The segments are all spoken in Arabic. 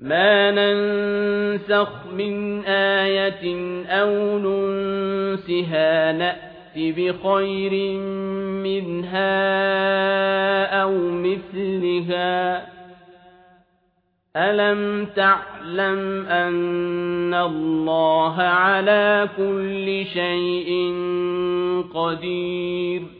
ما ننسخ من آية أو ننسها نأت بخير منها أو مثلها ألم تعلم أن الله على كل شيء قدير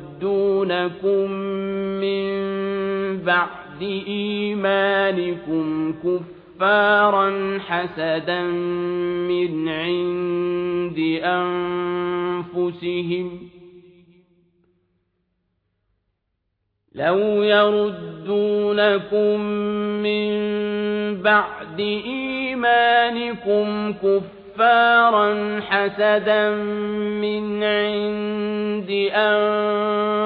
يردونكم من بعد إيمانكم كفارا حسدا من عند أنفسهم لو يردونكم من بعد إيمانكم كفارا حسدا من عند أنفسهم